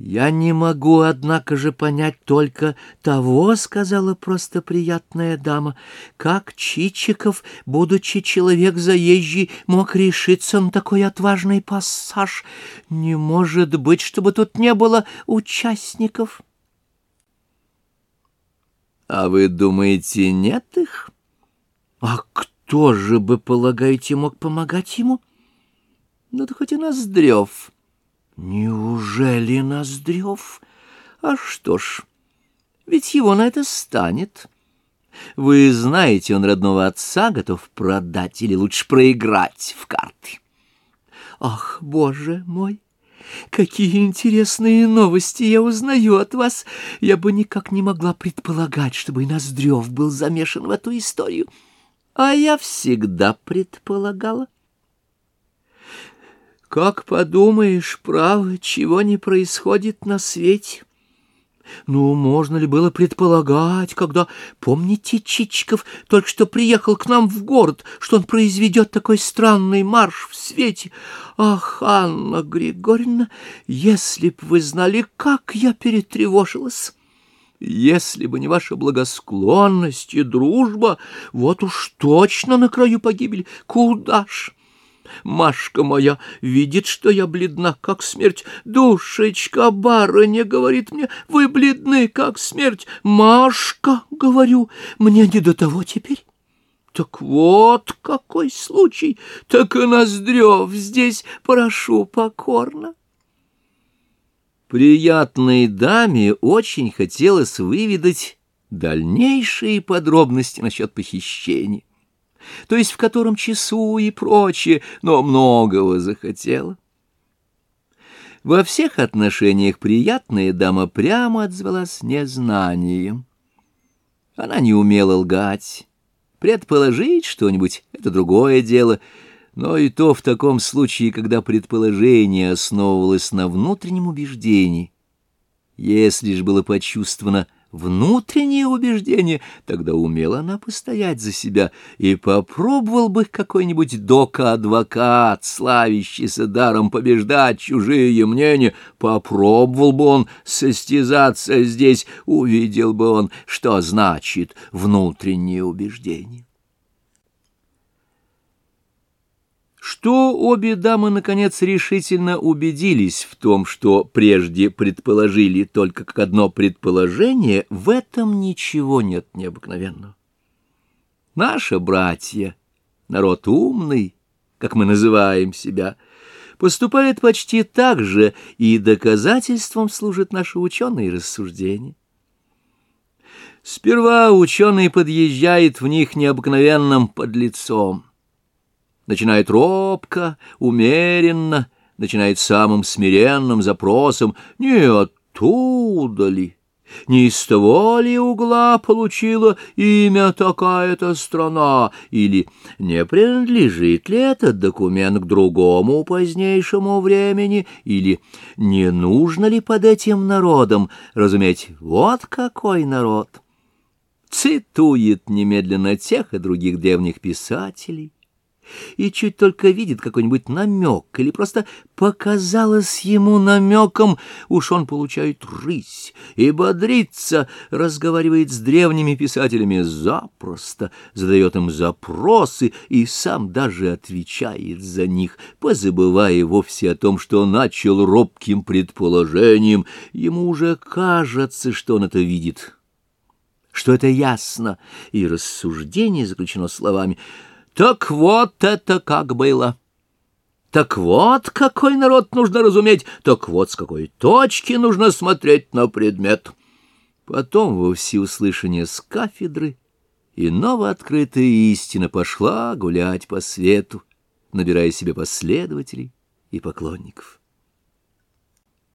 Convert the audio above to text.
«Я не могу, однако же, понять только того, — сказала просто приятная дама, — как Чичиков, будучи человек заезжий, мог решиться на такой отважный пассаж. Не может быть, чтобы тут не было участников». «А вы думаете, нет их? А кто же бы, полагаете, мог помогать ему? Ну, да хоть и Ноздрев». Неужели Ноздрев? А что ж, ведь его на это станет. Вы знаете, он родного отца готов продать или лучше проиграть в карты. Ах, боже мой! Какие интересные новости я узнаю от вас! Я бы никак не могла предполагать, чтобы и Ноздрев был замешан в эту историю. А я всегда предполагала. Как подумаешь, право, чего не происходит на свете? Ну, можно ли было предполагать, когда, помните, Чичиков только что приехал к нам в город, что он произведет такой странный марш в свете? Ах, Анна Григорьевна, если б вы знали, как я перетревожилась! Если бы не ваша благосклонность и дружба, вот уж точно на краю погибели. Куда ж? Машка моя видит, что я бледна, как смерть. Душечка, барыня, говорит мне, вы бледны, как смерть. Машка, говорю, мне не до того теперь. Так вот какой случай, так и Ноздрев здесь, прошу покорно. Приятной даме очень хотелось выведать дальнейшие подробности насчет похищения то есть в котором часу и прочее, но многого захотела. Во всех отношениях приятная дама прямо отзвалась незнанием. Она не умела лгать. Предположить что-нибудь — это другое дело, но и то в таком случае, когда предположение основывалось на внутреннем убеждении. Если ж было почувствовано — внутреннее убеждение, тогда умела она постоять за себя, и попробовал бы какой-нибудь дока-адвокат, славящийся даром побеждать чужие мнения, попробовал бы он состязаться здесь, увидел бы он, что значит внутреннее убеждение. Что обе дамы, наконец, решительно убедились в том, что прежде предположили только как одно предположение, в этом ничего нет необыкновенного. Наши братья, народ умный, как мы называем себя, поступает почти так же, и доказательством служат наши ученые рассуждения. Сперва ученый подъезжает в них необыкновенным подлецом, начинает робко, умеренно, начинает самым смиренным запросом «Не оттуда ли?» Не из того ли угла получила имя такая-то страна? Или не принадлежит ли этот документ к другому позднейшему времени? Или не нужно ли под этим народом разуметь вот какой народ? Цитует немедленно тех и других древних писателей и чуть только видит какой-нибудь намек или просто показалось ему намеком, уж он получает рысь и бодрится, разговаривает с древними писателями запросто, задает им запросы и сам даже отвечает за них, позабывая вовсе о том, что начал робким предположением. Ему уже кажется, что он это видит, что это ясно, и рассуждение заключено словами — так вот это как было. Так вот, какой народ нужно разуметь, так вот с какой точки нужно смотреть на предмет. Потом во всеуслышание с кафедры и новооткрытая истина пошла гулять по свету, набирая себе последователей и поклонников.